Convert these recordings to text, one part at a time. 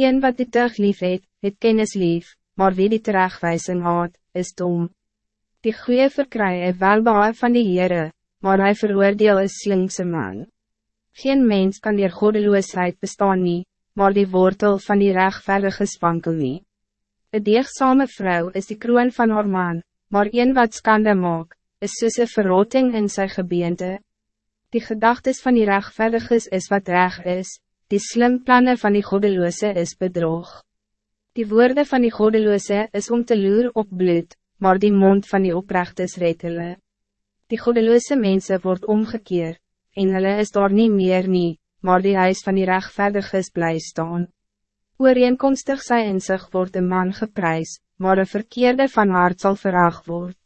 Een wat die tug lief het, het kennis lief, maar wie die terechtwijzing haat, is dom. Die goeie verkry een welbaar van die Heere, maar hij veroordeel een slinkse man. Geen mens kan die goddeloosheid bestaan nie, maar die wortel van die rechtvaardige spankel nie. Een deegsame vrouw is die kroon van haar man, maar een wat skande maak, is soos een verroting in sy gebeente. Die gedachtes van die rechtvaardiges is wat reg is, die slim plannen van die goddeloose is bedrog. Die woorden van die goddeloose is om te loer op bloed, maar die mond van die oprecht is retele. Die goddeloze mensen wordt omgekeerd, en hulle is daar niet meer nie, maar die huis van die rechtvaardiges bly staan. Ooreenkomstig sy in zich wordt een man geprijs, maar een verkeerde van hart zal verraag word.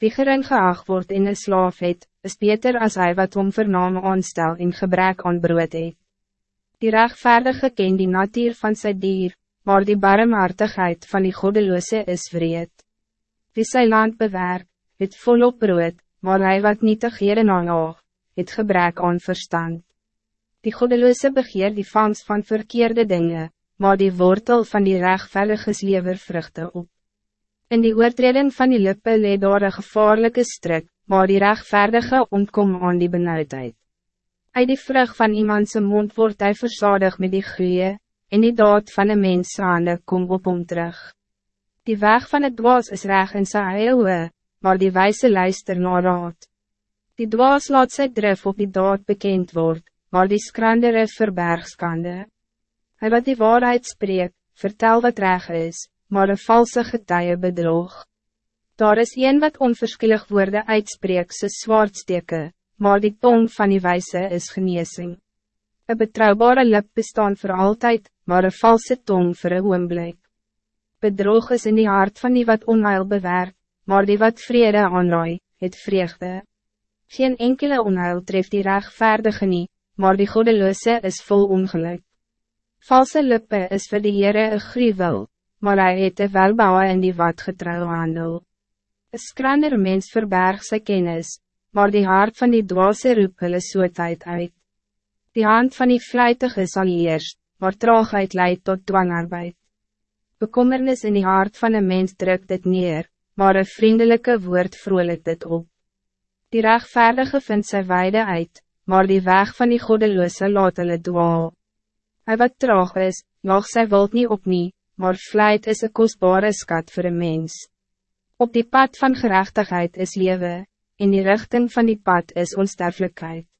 Wie gering geacht wordt in een slaaf het, is beter als hij wat om vername aanstel in gebrek aan brood het. Die rechtvaardige ken die natuur van zijn dier, maar die barmhartigheid van die goddeloze is vreed. Wie sy land bewerk, het volop brood, maar hij wat niet te geren aan het gebrek aan verstand. Die goddeloze begeer die vangst van verkeerde dingen, maar die wortel van die rechtvaardiges lever vruchten op. In die oortreding van die lippe leed daar een gevaarlijke strik, maar die rechtvaardige ontkom aan die benauwdheid. Uit die vrucht van iemandse mond wordt hij verzadigd met die goeie, en die daad van een mens hande kom op om terug. Die weg van het dwaas is reg in sy eeuwe, maar die wijze luister na raad. Die dwaas laat sy drif op die daad bekend word, maar die skrandere verberg skande. Hy wat die waarheid spreek, vertel wat reg is, maar een valse getuie bedrog. Daar is een wat onverskillig woorde uitspreek soos zwaardsteke, maar die tong van die wijze is geneesing. Een betrouwbare lip bestaan voor altijd, maar een valse tong voor een oomblik. Bedrog is in die hart van die wat onheil bewerkt, maar die wat vrede aanraai, het vreugde. Geen enkele onheil treft die rechtvaardige nie, maar die goddeloze is vol ongeluk. Valse lippe is vir die Heere een gruwel, maar hij het een welbouwe in die wat getrouw handel. Een skrander mens verberg sy kennis, maar die hart van die dwaase roep hulle sootheid uit. Die hand van die vlijtige sal eerst, maar traagheid leidt tot dwangarbeid. Bekommernis in die hart van een mens drukt dit neer, maar een vriendelijke woord vrolijk dit op. Die rechtvaardige vindt sy weide uit, maar die weg van die goddeloze laat hulle dwaal. Hy wat traag is, nog sy wild niet op nie, maar vlijt is een kostbare skat voor een mens. Op die pad van gerechtigheid is lewe, in die richting van die pad is onsterfelijkheid.